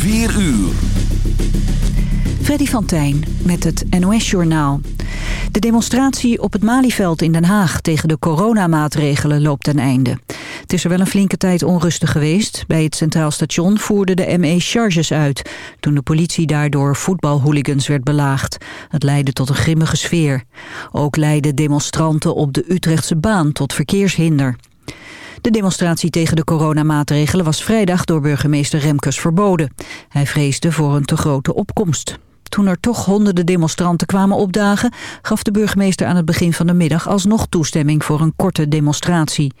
4 uur. Freddy van Tijn met het NOS-journaal. De demonstratie op het Malieveld in Den Haag tegen de coronamaatregelen loopt ten einde. Het is er wel een flinke tijd onrustig geweest. Bij het Centraal Station voerde de ME charges uit... toen de politie daardoor voetbalhooligans werd belaagd. Het leidde tot een grimmige sfeer. Ook leidden demonstranten op de Utrechtse baan tot verkeershinder. De demonstratie tegen de coronamaatregelen was vrijdag door burgemeester Remkes verboden. Hij vreesde voor een te grote opkomst. Toen er toch honderden demonstranten kwamen opdagen... gaf de burgemeester aan het begin van de middag alsnog toestemming voor een korte demonstratie.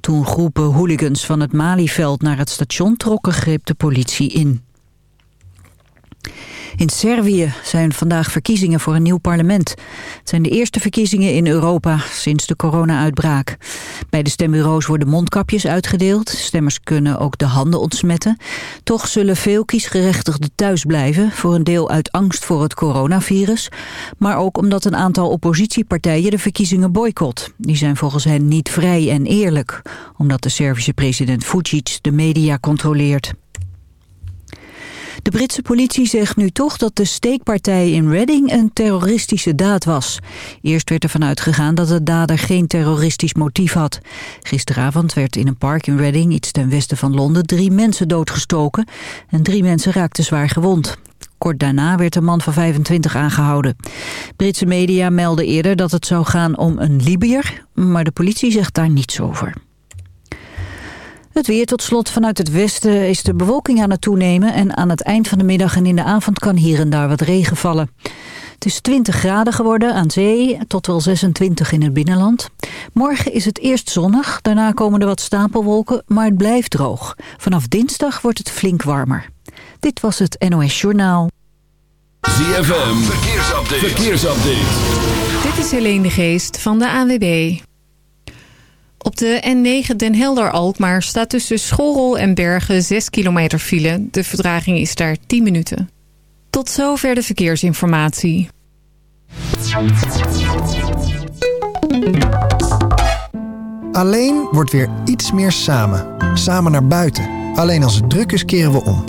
Toen groepen hooligans van het Malieveld naar het station trokken... greep de politie in. In Servië zijn vandaag verkiezingen voor een nieuw parlement. Het zijn de eerste verkiezingen in Europa sinds de corona-uitbraak. Bij de stembureaus worden mondkapjes uitgedeeld. Stemmers kunnen ook de handen ontsmetten. Toch zullen veel kiesgerechtigden thuis blijven... voor een deel uit angst voor het coronavirus... maar ook omdat een aantal oppositiepartijen de verkiezingen boycott. Die zijn volgens hen niet vrij en eerlijk... omdat de Servische president Vucic de media controleert. De Britse politie zegt nu toch dat de steekpartij in Reading een terroristische daad was. Eerst werd ervan uitgegaan dat de dader geen terroristisch motief had. Gisteravond werd in een park in Reading, iets ten westen van Londen, drie mensen doodgestoken. En drie mensen raakten zwaar gewond. Kort daarna werd een man van 25 aangehouden. Britse media melden eerder dat het zou gaan om een Libiër, maar de politie zegt daar niets over. Het weer tot slot. Vanuit het westen is de bewolking aan het toenemen... en aan het eind van de middag en in de avond kan hier en daar wat regen vallen. Het is 20 graden geworden aan zee, tot wel 26 in het binnenland. Morgen is het eerst zonnig, daarna komen er wat stapelwolken, maar het blijft droog. Vanaf dinsdag wordt het flink warmer. Dit was het NOS Journaal. ZFM, verkeersupdate. verkeersupdate. Dit is Helene de Geest van de AWB. Op de N9 Den Helder-Alkmaar staat tussen Schorrel en Bergen 6 kilometer file. De verdraging is daar 10 minuten. Tot zover de verkeersinformatie. Alleen wordt weer iets meer samen. Samen naar buiten. Alleen als het druk is keren we om.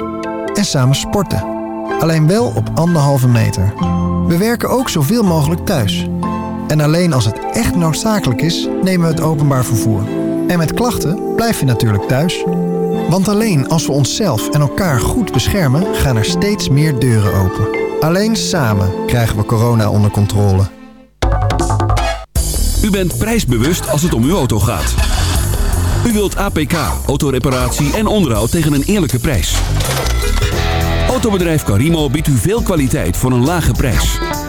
En samen sporten. Alleen wel op anderhalve meter. We werken ook zoveel mogelijk thuis. En alleen als het echt noodzakelijk is, nemen we het openbaar vervoer. En met klachten blijf je natuurlijk thuis. Want alleen als we onszelf en elkaar goed beschermen, gaan er steeds meer deuren open. Alleen samen krijgen we corona onder controle. U bent prijsbewust als het om uw auto gaat. U wilt APK, autoreparatie en onderhoud tegen een eerlijke prijs. Autobedrijf Carimo biedt u veel kwaliteit voor een lage prijs.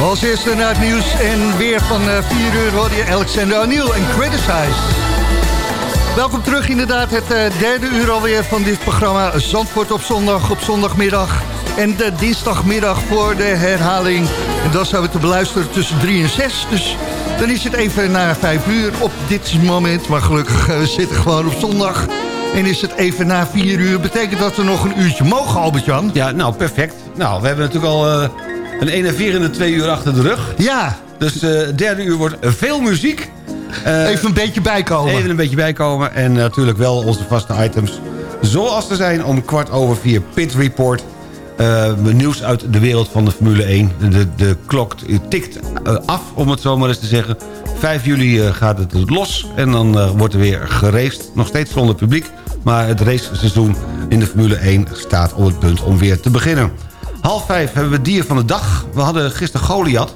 Als eerste naar het nieuws en weer van 4 uur hoor je Alexander O'Neill en Criticize. Welkom terug inderdaad, het uh, derde uur alweer van dit programma Zandvoort op zondag, op zondagmiddag. En de dinsdagmiddag voor de herhaling. En dat zouden we te beluisteren tussen 3 en 6. Dus dan is het even na 5 uur op dit moment. Maar gelukkig, uh, we zitten gewoon op zondag. En is het even na 4 uur. Betekent dat we nog een uurtje mogen, Albert-Jan? Ja, nou, perfect. Nou, we hebben natuurlijk al een enerverende twee uur achter de rug. Ja. Dus het derde uur wordt veel muziek. Uh, even een beetje bijkomen. Even een beetje bijkomen. En natuurlijk wel onze vaste items. Zoals er zijn om kwart over vier Pit Report. Uh, nieuws uit de wereld van de Formule 1. De, de klok tikt uh, af, om het zo maar eens te zeggen. 5 juli uh, gaat het los en dan wordt er weer geraced. Nog steeds zonder publiek. Maar het raceseizoen in de Formule 1 staat op het punt om weer te beginnen. Half vijf hebben we dier van de dag. We hadden gisteren Goliath.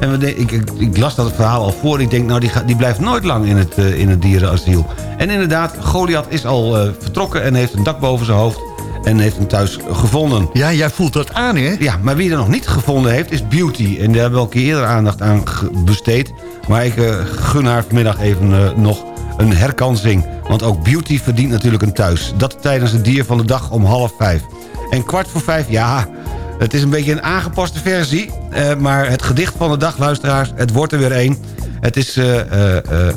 En we, ik, ik, ik, las dat verhaal al voor. Ik denk, nou, die, die blijft nooit lang in het, uh, in het dierenasiel. En inderdaad, Goliath is al uh, vertrokken en heeft een dak boven zijn hoofd. En heeft hem thuis gevonden. Ja, jij voelt dat aan, hè? Ja, maar wie er nog niet gevonden heeft, is Beauty. En daar hebben we al een keer eerder aandacht aan besteed. Maar ik uh, gun haar vanmiddag even nog een herkansing. Want ook Beauty verdient natuurlijk een thuis. Dat tijdens het dier van de dag om half vijf. En kwart voor vijf, ja... Het is een beetje een aangepaste versie. Uh, maar het gedicht van de dag, luisteraars, het wordt er weer één. Het is uh, uh,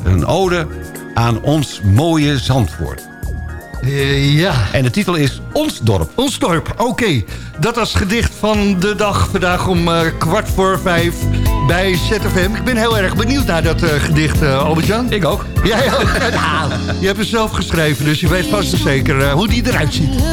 een ode aan ons mooie Zandvoort. ja. En de titel is Ons Dorp. Ons Dorp, oké. Okay. Dat was gedicht van de dag vandaag om kwart voor vijf bij ZFM. Ik ben heel erg benieuwd naar dat gedicht, Albert-Jan. Ik ook. Jij ook? nou, je hebt het zelf geschreven, dus je weet vast en zeker hoe die eruit ziet.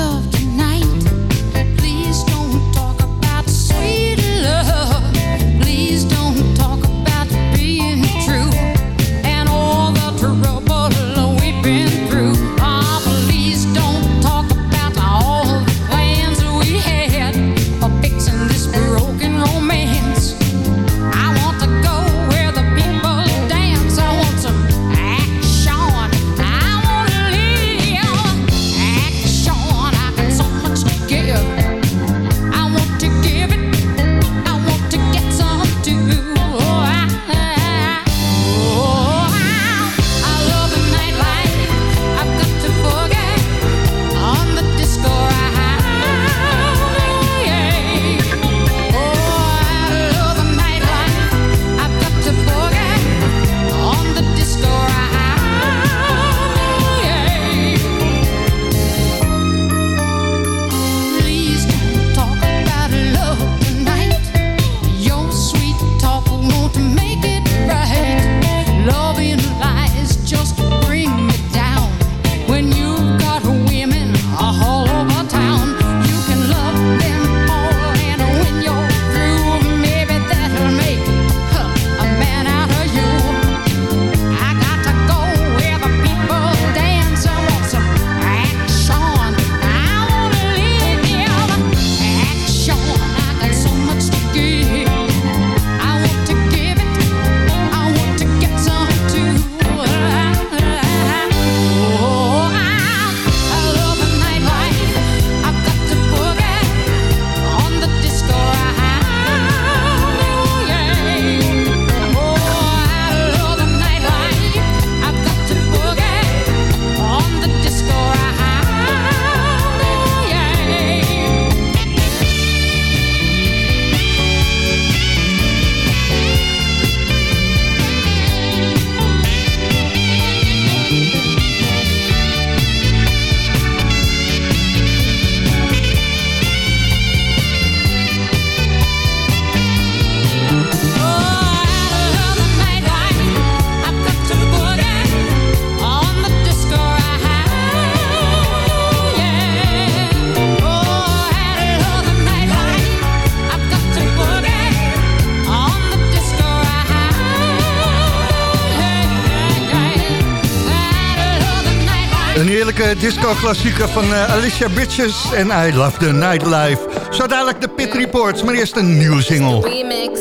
Disco-klassieker van uh, Alicia Bridges en I Love the Nightlife. Zo dadelijk de Pit Reports, maar eerst een nieuwe single. Remix.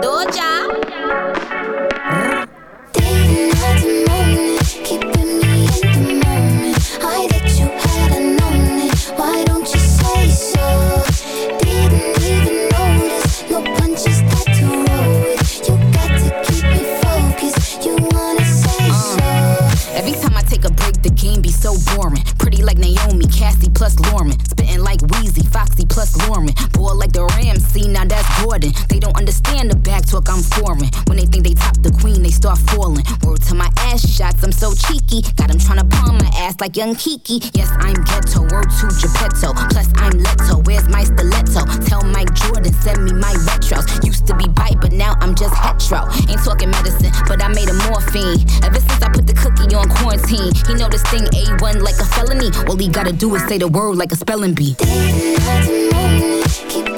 Doja. They don't understand the back talk I'm foreign. When they think they top the queen, they start falling. Word to my ass shots, I'm so cheeky. Got them tryna palm my ass like young Kiki. Yes, I'm ghetto, word to Geppetto. Plus I'm Leto, where's my stiletto? Tell Mike Jordan, send me my retros. Used to be bite, but now I'm just hetero. Ain't talking medicine, but I made a morphine. Ever since I put the cookie on quarantine, he know this thing A1 like a felony. All he gotta do is say the word like a spelling bee. Why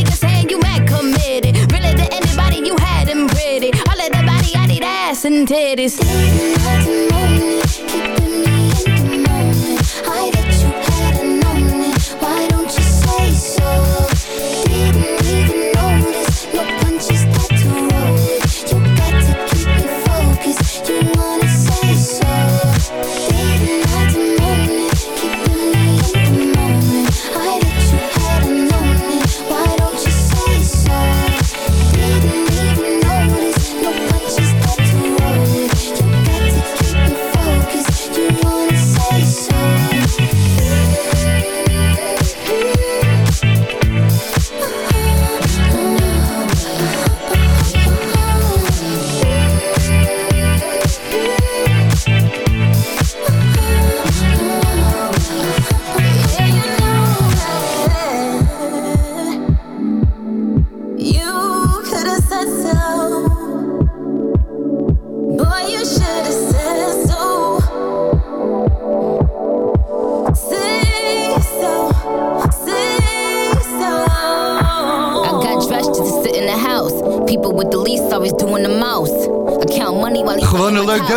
and titties.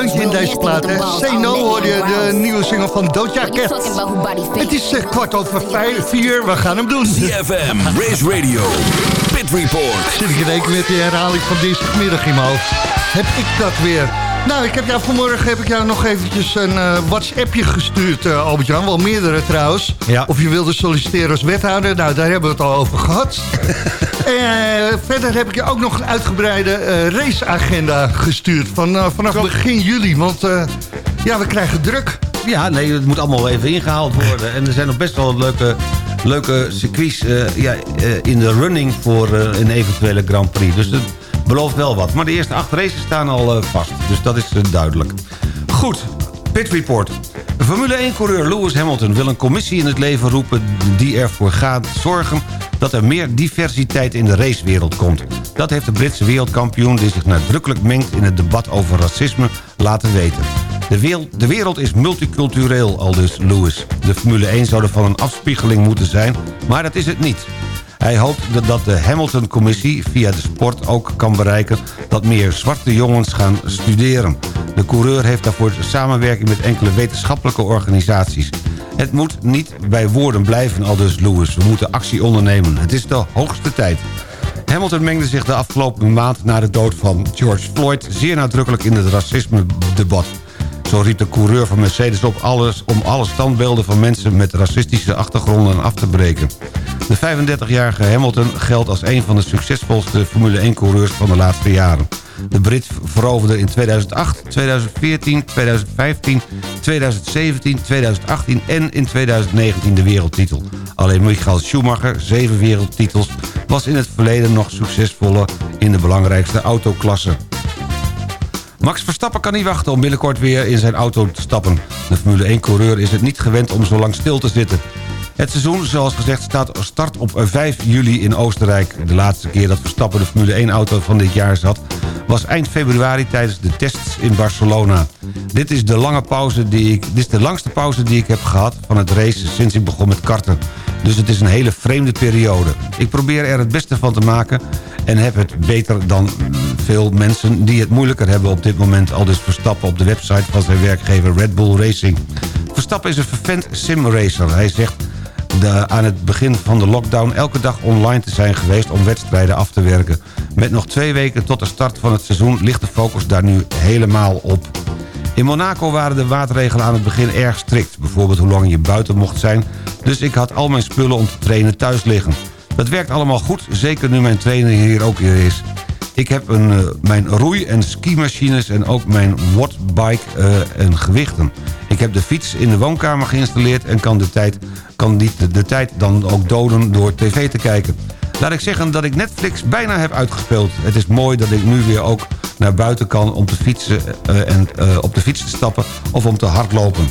Deuntje in deze plaat, hè? Say No hoorde je de nieuwe single van Doja Cat. Het is eh, kwart over vijf, vier, we gaan hem doen. CFM, Race Radio, Pit Report. Zit ik in één keer met die herhaling van dinsdagmiddag in mijn hoofd. Heb ik dat weer. Nou, ik heb jou vanmorgen heb ik jou nog eventjes een eh, WhatsAppje gestuurd, eh, Albert-Jan. Wel meerdere trouwens. Ja. Of je wilde solliciteren als wethouder. Nou, daar hebben we het al over gehad. Eh, verder heb ik je ook nog een uitgebreide raceagenda gestuurd. Van, vanaf begin juli. Want ja, we krijgen druk. Ja, nee, het moet allemaal even ingehaald worden. En er zijn nog best wel leuke, leuke circuits ja, in de running voor een eventuele Grand Prix. Dus belooft wel wat. Maar de eerste acht races staan al eh, vast. Dus dat is eh, duidelijk. Goed, Pit Report. Formule 1-coureur Lewis Hamilton wil een commissie in het leven roepen... die ervoor gaat zorgen dat er meer diversiteit in de racewereld komt. Dat heeft de Britse wereldkampioen... die zich nadrukkelijk mengt in het debat over racisme laten weten. De wereld, de wereld is multicultureel, aldus Lewis. De Formule 1 zou ervan een afspiegeling moeten zijn, maar dat is het niet. Hij hoopt dat- de Hamilton-commissie via de sport ook kan bereiken... dat meer zwarte jongens gaan studeren. De coureur heeft daarvoor samenwerking met enkele wetenschappelijke organisaties. Het moet niet bij woorden blijven, aldus Lewis. We moeten actie ondernemen. Het is de hoogste tijd. Hamilton mengde zich de afgelopen maand na de dood van George Floyd... zeer nadrukkelijk in het racisme-debat. Zo riep de coureur van Mercedes op alles, om alle standbeelden van mensen met racistische achtergronden af te breken. De 35-jarige Hamilton geldt als een van de succesvolste Formule 1-coureurs van de laatste jaren. De Brit veroverde in 2008, 2014, 2015, 2017, 2018 en in 2019 de wereldtitel. Alleen Michael Schumacher, zeven wereldtitels, was in het verleden nog succesvoller in de belangrijkste autoklasse. Max Verstappen kan niet wachten om binnenkort weer in zijn auto te stappen. De Formule 1-coureur is het niet gewend om zo lang stil te zitten. Het seizoen, zoals gezegd, staat start op 5 juli in Oostenrijk. De laatste keer dat Verstappen de Formule 1-auto van dit jaar zat... was eind februari tijdens de tests in Barcelona. Dit is de, lange pauze die ik, dit is de langste pauze die ik heb gehad van het race sinds ik begon met karten. Dus het is een hele vreemde periode. Ik probeer er het beste van te maken en heb het beter dan veel mensen die het moeilijker hebben op dit moment. Al dus Verstappen op de website van zijn werkgever Red Bull Racing. Verstappen is een vervent simracer. Hij zegt aan het begin van de lockdown elke dag online te zijn geweest om wedstrijden af te werken. Met nog twee weken tot de start van het seizoen ligt de focus daar nu helemaal op. In Monaco waren de maatregelen aan het begin erg strikt. Bijvoorbeeld hoe lang je buiten mocht zijn. Dus ik had al mijn spullen om te trainen thuis liggen. Dat werkt allemaal goed, zeker nu mijn trainer hier ook weer is. Ik heb een, uh, mijn roei- en skimachines en ook mijn wattbike uh, en gewichten. Ik heb de fiets in de woonkamer geïnstalleerd... en kan de tijd, kan de, tijd dan ook doden door tv te kijken. Laat ik zeggen dat ik Netflix bijna heb uitgespeeld. Het is mooi dat ik nu weer ook naar buiten kan om te fietsen, uh, en, op de fiets te stappen of om te hardlopen.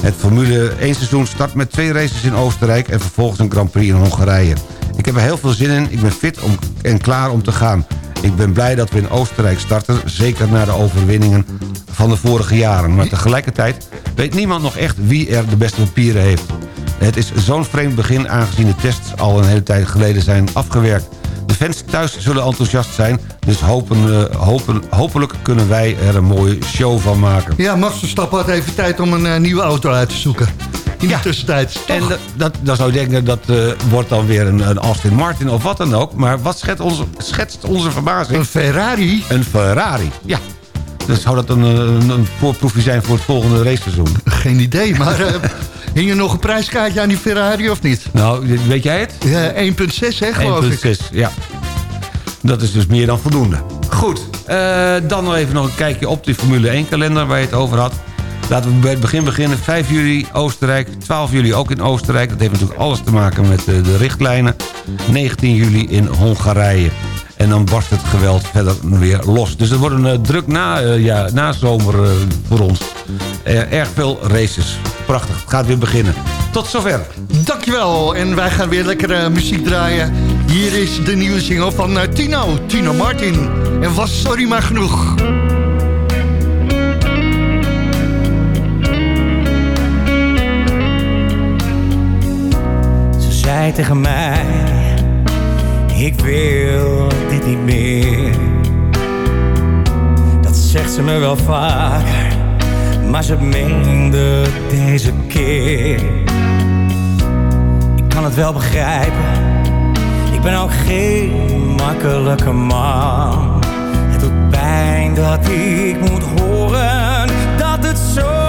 Het Formule 1 seizoen start met twee races in Oostenrijk... en vervolgens een Grand Prix in Hongarije. Ik heb er heel veel zin in, ik ben fit om, en klaar om te gaan. Ik ben blij dat we in Oostenrijk starten, zeker na de overwinningen van de vorige jaren. Maar tegelijkertijd weet niemand nog echt wie er de beste papieren heeft. Het is zo'n vreemd begin aangezien de tests al een hele tijd geleden zijn afgewerkt. De fans thuis zullen enthousiast zijn, dus hopen, uh, hopen, hopelijk kunnen wij er een mooie show van maken. Ja, Max Verstappen had even tijd om een uh, nieuwe auto uit te zoeken. In de tussentijd. Toch? En dat, dan zou denken, dat uh, wordt dan weer een, een, Aston Martin of wat dan ook. Maar wat schetst onze, schetst onze verbazing? Een Ferrari? Een Ferrari, ja. Dus zou dat een, een, een voorproefje zijn voor het volgende raceseizoen? Geen idee, maar... Hing er nog een prijskaartje aan die Ferrari of niet? Nou, weet jij het? Ja, 1,6 hè, geloof 1,6, ik. ja. Dat is dus meer dan voldoende. Goed, uh, dan nog even nog een kijkje op die Formule 1 kalender waar je het over had. Laten we bij het begin beginnen. 5 juli Oostenrijk, 12 juli ook in Oostenrijk. Dat heeft natuurlijk alles te maken met de, de richtlijnen. 19 juli in Hongarije. En dan barst het geweld verder weer los. Dus het wordt een uh, druk na, uh, ja, na zomer uh, voor ons. erg veel races. Prachtig, het gaat weer beginnen. Tot zover. Dankjewel. En wij gaan weer lekker muziek draaien. Hier is de nieuwe single van Tino, Tino Martin. En was sorry maar genoeg. Zei tegen mij ik wil dit niet meer. Dat zegt ze me wel vaker, maar ze meende deze keer. Ik kan het wel begrijpen, ik ben ook geen makkelijke man. Het doet pijn dat ik moet horen dat het zo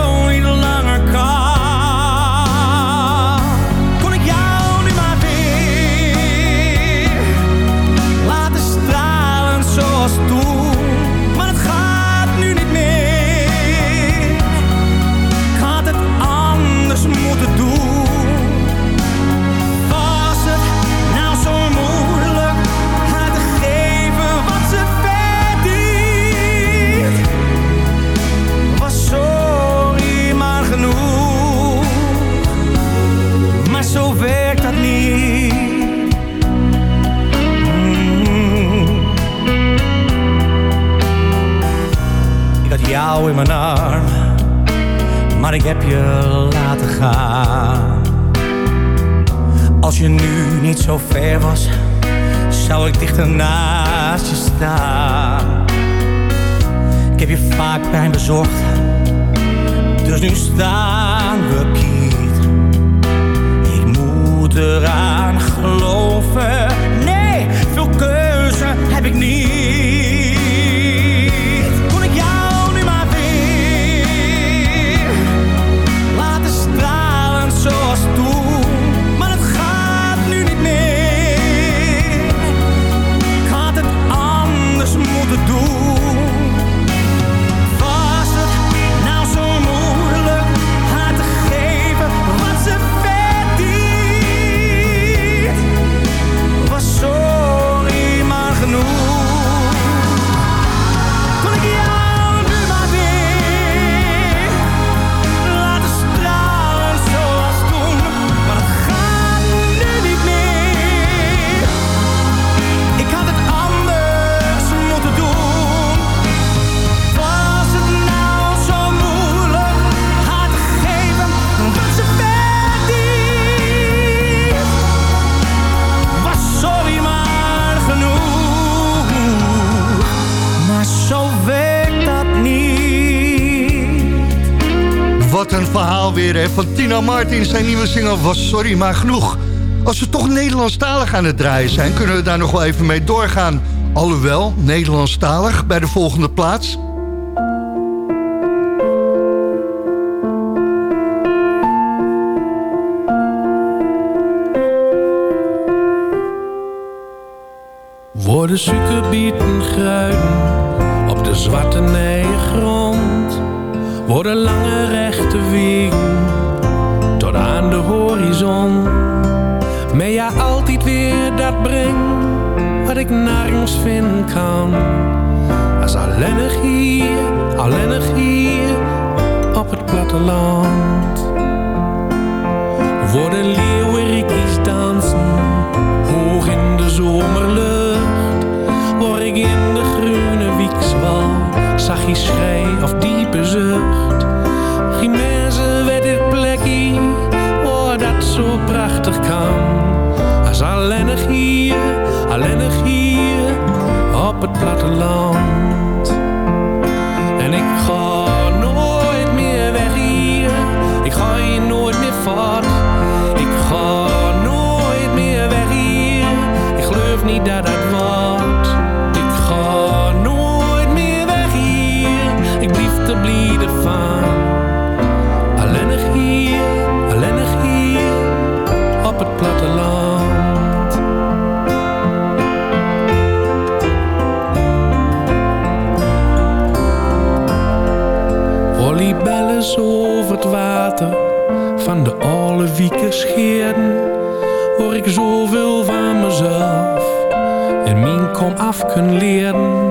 een verhaal weer hè, van Tina Martin. Zijn nieuwe single was Sorry Maar Genoeg. Als we toch Nederlandstalig aan het draaien zijn... kunnen we daar nog wel even mee doorgaan. Alhoewel, Nederlandstalig bij de volgende plaats... Worden suikerbieten gruiden op de zwarte Worden lange rechte wegen tot aan de horizon. Maar ja, altijd weer dat breng wat ik nergens vinden kan. Als alleenig hier, alleenig hier op het platteland. Worden leeuwerikjes dansen, hoog in de zomerlucht Word ik in de groene wiekswal, je schrei of diepe zucht. Geen mensen weet dit plekje, waar dat zo prachtig kan. Als alleenig hier, alleenig hier, op het platteland. En ik ga nooit meer weg hier, ik ga hier nooit meer voort. Ik zoveel van mezelf en min kom af kunnen leren.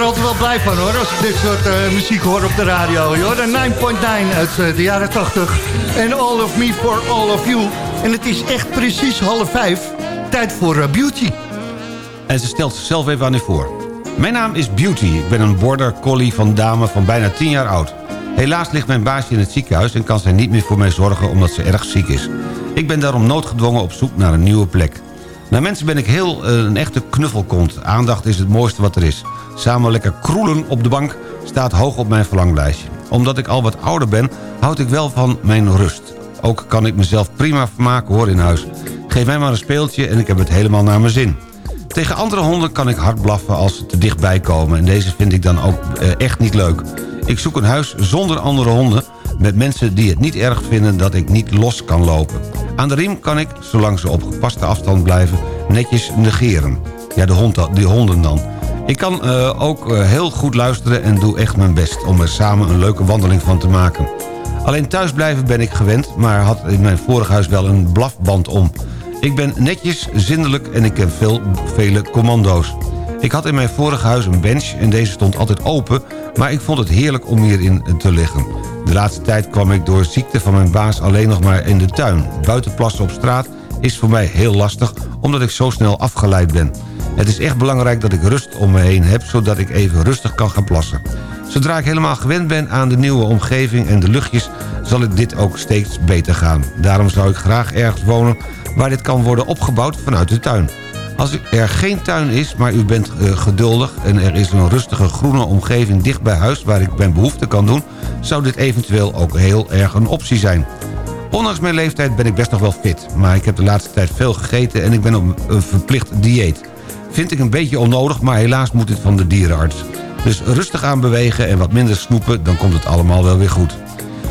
altijd wel blij van hoor, als ik dit soort uh, muziek hoor op de radio. De 9.9 uit uh, de jaren 80. En All of Me for All of You. En het is echt precies half vijf. Tijd voor uh, Beauty. En ze stelt zichzelf even aan u voor. Mijn naam is Beauty. Ik ben een border collie van dame van bijna 10 jaar oud. Helaas ligt mijn baasje in het ziekenhuis en kan zij niet meer voor mij zorgen omdat ze erg ziek is. Ik ben daarom noodgedwongen op zoek naar een nieuwe plek. Naar mensen ben ik heel een echte knuffelkont. Aandacht is het mooiste wat er is. Samen lekker kroelen op de bank staat hoog op mijn verlanglijstje. Omdat ik al wat ouder ben, houd ik wel van mijn rust. Ook kan ik mezelf prima vermaken hoor in huis. Geef mij maar een speeltje en ik heb het helemaal naar mijn zin. Tegen andere honden kan ik hard blaffen als ze te dichtbij komen. En deze vind ik dan ook uh, echt niet leuk. Ik zoek een huis zonder andere honden... met mensen die het niet erg vinden dat ik niet los kan lopen. Aan de riem kan ik, zolang ze op gepaste afstand blijven... netjes negeren. Ja, de, hond, die honden dan. Ik kan uh, ook uh, heel goed luisteren en doe echt mijn best... om er samen een leuke wandeling van te maken. Alleen thuisblijven ben ik gewend... maar had in mijn vorig huis wel een blafband om... Ik ben netjes, zindelijk en ik heb veel, vele commando's. Ik had in mijn vorige huis een bench en deze stond altijd open... maar ik vond het heerlijk om hierin te liggen. De laatste tijd kwam ik door ziekte van mijn baas alleen nog maar in de tuin. Buiten plassen op straat is voor mij heel lastig... omdat ik zo snel afgeleid ben. Het is echt belangrijk dat ik rust om me heen heb... zodat ik even rustig kan gaan plassen. Zodra ik helemaal gewend ben aan de nieuwe omgeving en de luchtjes... zal het dit ook steeds beter gaan. Daarom zou ik graag ergens wonen waar dit kan worden opgebouwd vanuit de tuin. Als er geen tuin is, maar u bent uh, geduldig... en er is een rustige groene omgeving dicht bij huis... waar ik mijn behoefte kan doen... zou dit eventueel ook heel erg een optie zijn. Ondanks mijn leeftijd ben ik best nog wel fit... maar ik heb de laatste tijd veel gegeten en ik ben op een verplicht dieet. Vind ik een beetje onnodig, maar helaas moet dit van de dierenarts. Dus rustig aan bewegen en wat minder snoepen... dan komt het allemaal wel weer goed.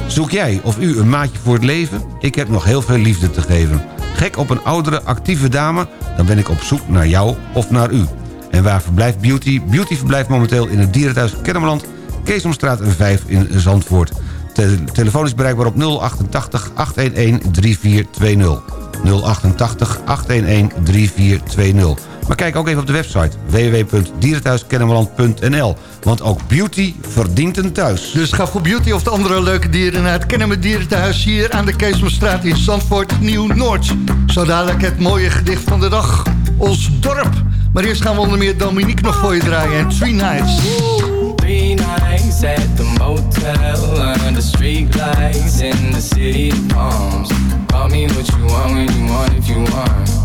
Zoek jij of u een maatje voor het leven? Ik heb nog heel veel liefde te geven. Gek op een oudere, actieve dame? Dan ben ik op zoek naar jou of naar u. En waar verblijft Beauty? Beauty verblijft momenteel in het dierenthuis Kennemerland... Keesomstraat 5 in Zandvoort. Te telefoon is bereikbaar op 088 811 3420. 088 811 3420. Maar kijk ook even op de website www.dierenthuiskennemerland.nl. Want ook beauty verdient een thuis. Dus ga voor beauty of de andere leuke dieren naar het Kennemer Dierenthuis... hier aan de Keesomstraat in Zandvoort, Nieuw-Noord. Zo dadelijk het mooie gedicht van de dag. Ons dorp. Maar eerst gaan we onder meer Dominique nog voor je draaien. En Three Nights. Three nights at the motel Under street lights in the city of palms Call me what you want when you want if you want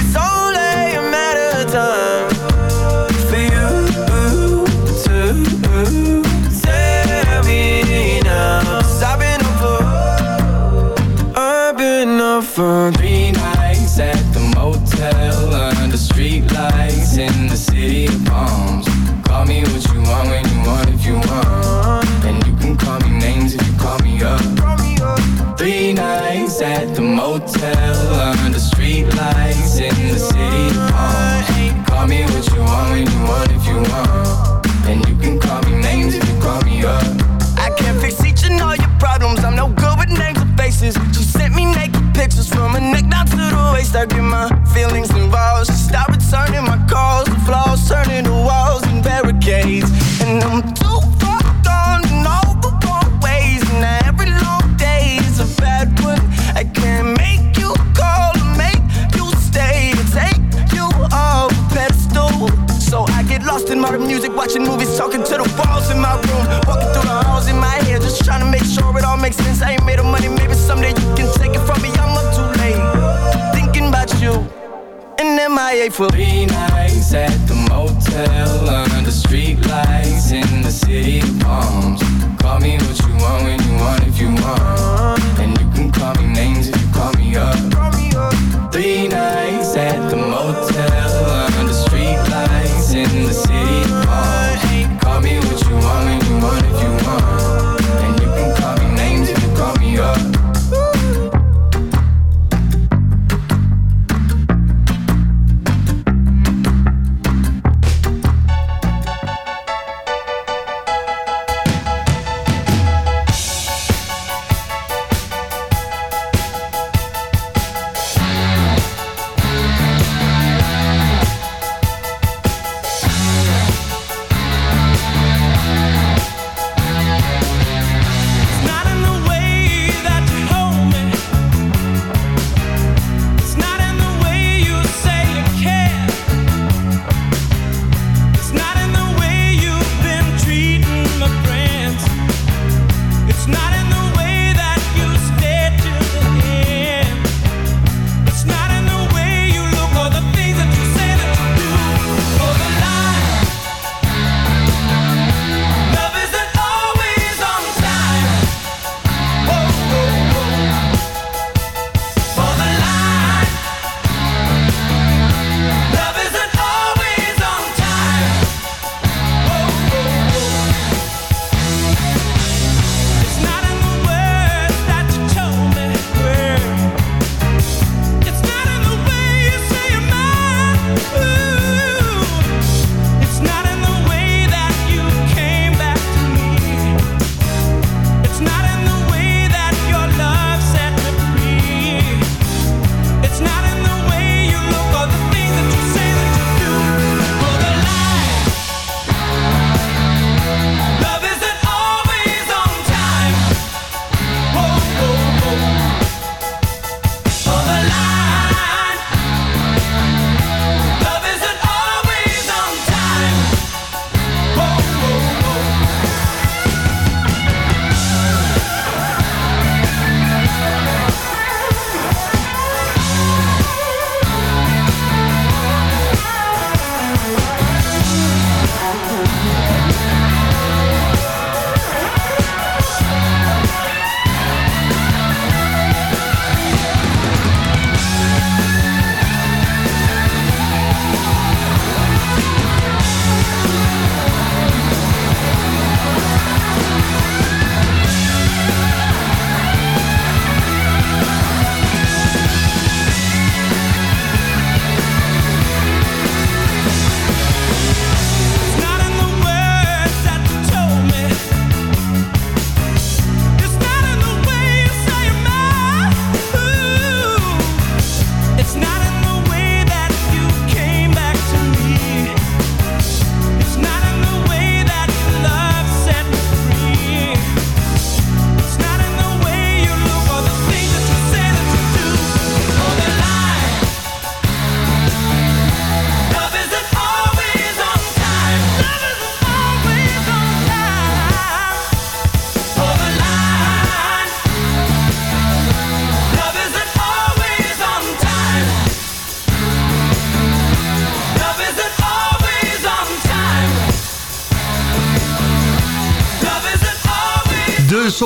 night three nights at the motel under street lights in the city of palms. Call me what you want when you want if you want.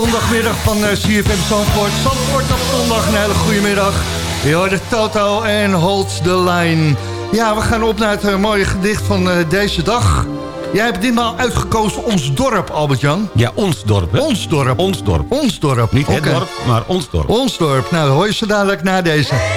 zondagmiddag van eh, uh, CFM Zandvoort. Zandvoort op zondag, een hele goede middag. Je de Toto en Hold the Line. Ja, we gaan op naar het eh, mooie gedicht van eh, deze dag. Jij hebt ditmaal uitgekozen ons dorp, Albert-Jan. Ja, ons dorp. Ons dorp. Ons dorp. Ons dorp. Niet okay. het dorp, maar ons dorp. Ons dorp. Nou, hoor je ze dadelijk na deze.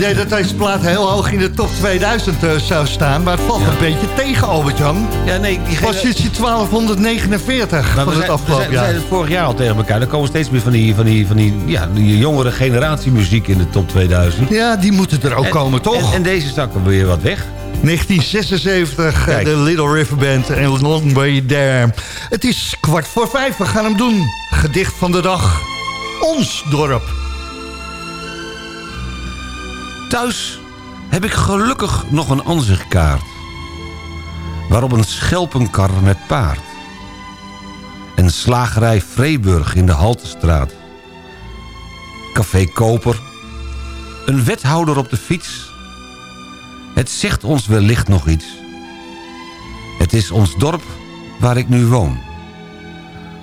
Idee dat deze plaat heel hoog in de top 2000 eh, zou staan. Maar het valt een beetje tegen, Albert-Jan. Ja, nee, die Positie 1249 Maar van het zijn, we, afgelopen we jaar. zeiden het vorig jaar al tegen elkaar. Er komen steeds meer van die, van die, van die, ja, die jongere generatie muziek in de top 2000. Ja, die moeten er ook En- komen, toch? En, en deze zakken weer wat weg. 1976, eh, Kijk. de Little River Band en Long Way There. Het is kwart voor vijf, we gaan hem doen. Gedicht van de dag. Ons dorp. Thuis heb ik gelukkig nog een ansichtkaart. Waarop een schelpenkar met paard. En slagerij Vreeburg in de Haltestraat. Café Koper. Een wethouder op de fiets. Het zegt ons wellicht nog iets. Het is ons dorp waar ik nu woon.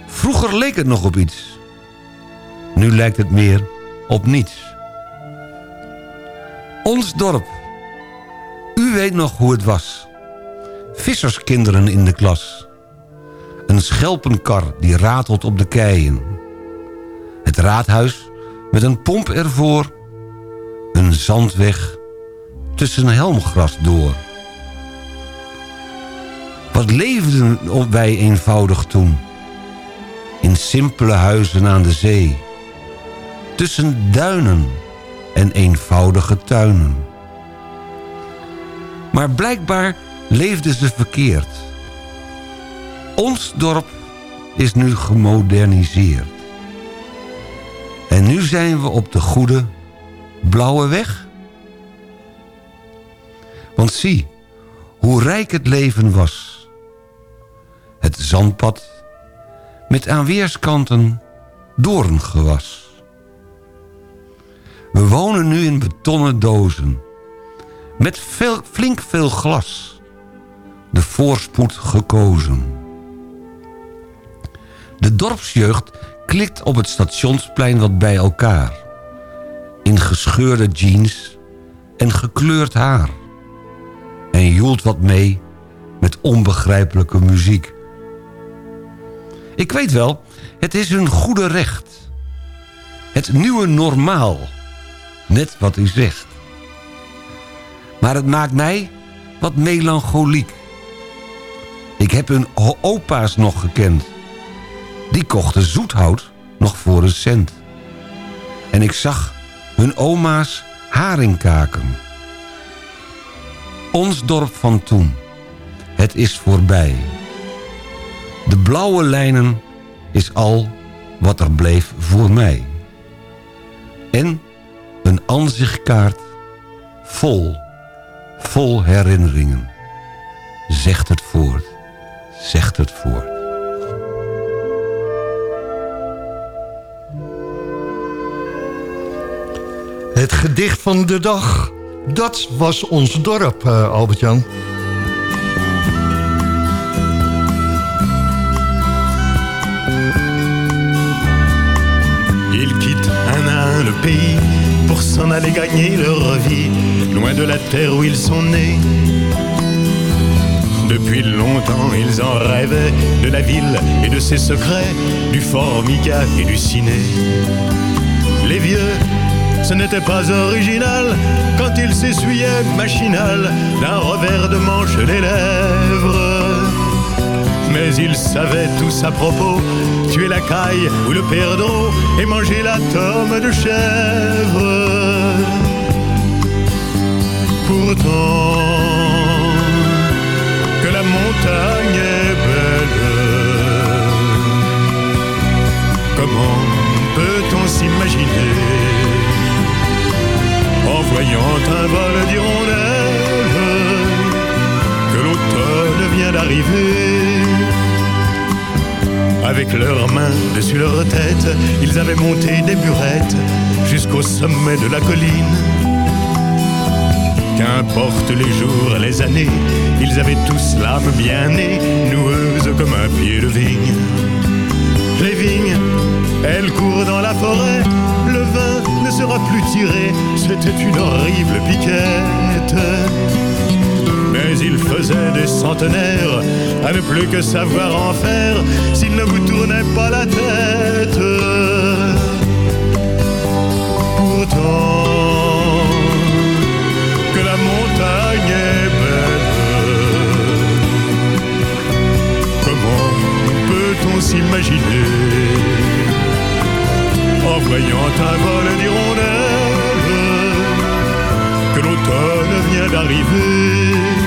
Vroeger leek het nog op iets. Nu lijkt het meer op niets. Ons dorp. U weet nog hoe het was. Visserskinderen in de klas. Een schelpenkar die ratelt op de keien. Het raadhuis met een pomp ervoor. Een zandweg tussen helmgras door. Wat leefden wij eenvoudig toen. In simpele huizen aan de zee. Tussen duinen en eenvoudige tuinen. Maar blijkbaar leefden ze verkeerd. Ons dorp is nu gemoderniseerd. En nu zijn we op de goede blauwe weg. Want zie, hoe rijk het leven was. Het zandpad met aan weerskanten doorngewas. We wonen nu in betonnen dozen. Met veel, flink veel glas. De voorspoed gekozen. De dorpsjeugd klikt op het stationsplein wat bij elkaar. In gescheurde jeans en gekleurd haar. En joelt wat mee met onbegrijpelijke muziek. Ik weet wel, het is hun goede recht. Het nieuwe normaal. Net wat u zegt. Maar het maakt mij wat melancholiek. Ik heb hun opa's nog gekend. Die kochten zoethout nog voor een cent. En ik zag hun oma's haringkaken. Ons dorp van toen. Het is voorbij. De blauwe lijnen is al wat er bleef voor mij. En een ansichtkaart vol, vol herinneringen. Zegt het voort, zegt het voort. Het gedicht van de dag, dat was ons dorp, eh, Albert-Jan. Ils quittent un à un le pays s'en aller gagner leur vie, loin de la terre où ils sont nés. Depuis longtemps, ils en rêvaient de la ville et de ses secrets, du formica et du ciné. Les vieux, ce n'était pas original quand ils s'essuyaient machinal d'un revers de manche les lèvres. Mais ils savaient tous à propos. Tuer la caille ou le perdreau et manger la tome de chèvre. Pourtant, que la montagne est belle, comment peut-on s'imaginer? En voyant un vol d'hirondelles que l'automne vient d'arriver avec leurs mains dessus leur tête, ils avaient monté des burettes jusqu'au sommet de la colline. Qu'importe les jours les années, ils avaient tous l'âme bien née, noueuse comme un pied de vigne. Les vignes, elles courent dans la forêt, le vin ne sera plus tiré, c'était une horrible piquette il faisait des centenaires, à ne plus que savoir en faire s'il ne vous tournait pas la tête. Pourtant, que la montagne est belle, comment peut-on s'imaginer? En voyant un vol d'hirondelles que l'automne vient d'arriver?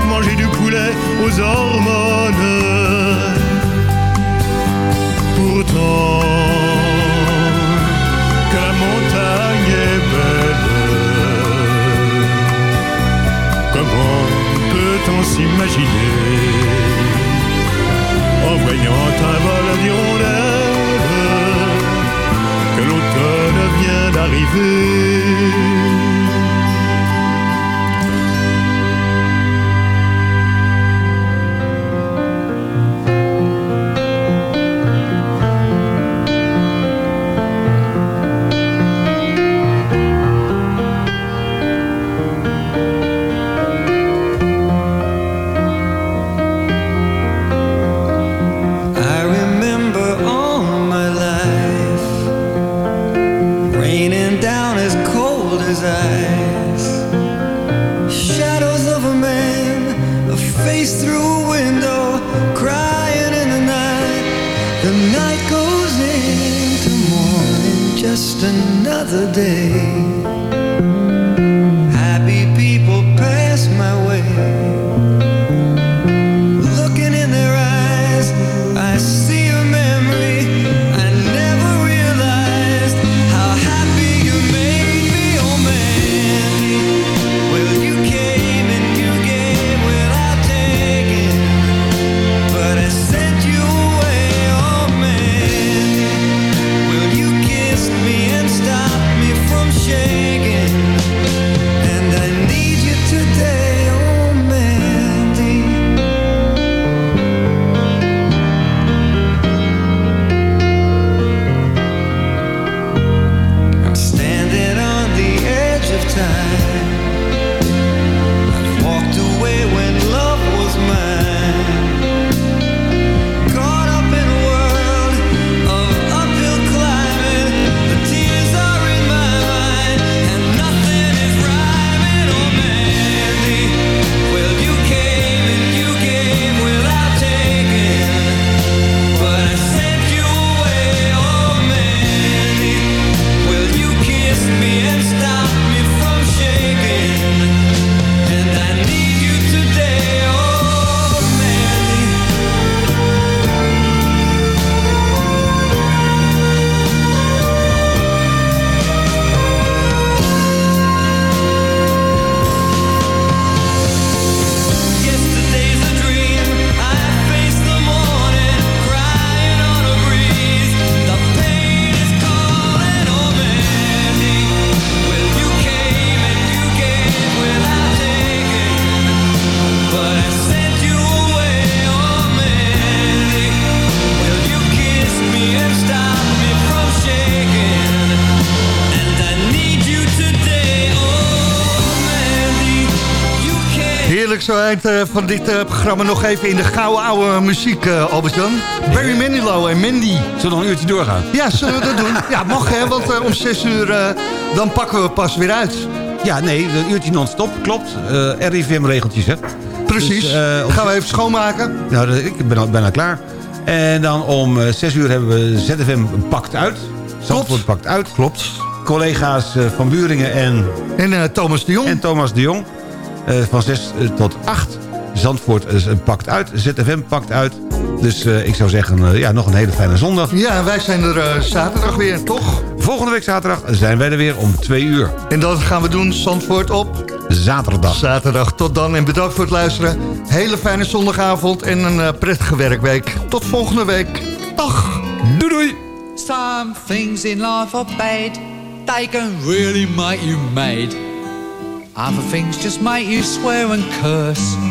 manger du poulet aux hormones. Van dit eh, programma nog even in de gouden oude muziek, eh Albert-Jan. Barry Manilow en Mandy. Zullen we nog een uurtje doorgaan? Ja, zullen we dat doen? Ja, mag hè, want eh, om 6 uur dan pakken we pas weer uit. Ja, nee, een uurtje non-stop, klopt. RIVM-regeltjes, hè. Precies. Dus, Gaan we even schoonmaken? Nou, ik ben al bijna klaar. En dan om eh, 6 uur hebben we ZFM pakt uit. Zandvoort pakt uit. Klopt. Collega's van Buringen en... En Thomas de Jong. En Thomas de Jong. van 6 tot 8. Zandvoort pakt uit. ZFM pakt uit. Dus eh, ik zou zeggen, eh, ja, nog een hele fijne zondag. Ja, wij zijn er eh, zaterdag weer, toch? Volgende week zaterdag zijn wij er weer om 2 uur. En dat gaan we doen, Zandvoort op... Zaterdag. Zaterdag, tot dan en bedankt voor het luisteren. Hele fijne zondagavond en een prettige werkweek. Tot volgende week. Dag. Doei doei. Some things in life are bad. They can really make you mad. Other things just make you swear and curse.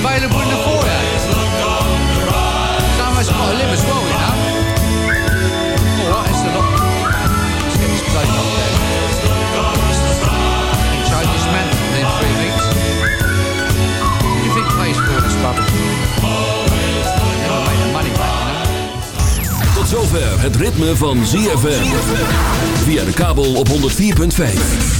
Available in the foyer. Someone's got to live as well, you know. Within three weeks. What do you think pays for this. Tot zover het ritme van ZFM. Via de kabel op 104.5.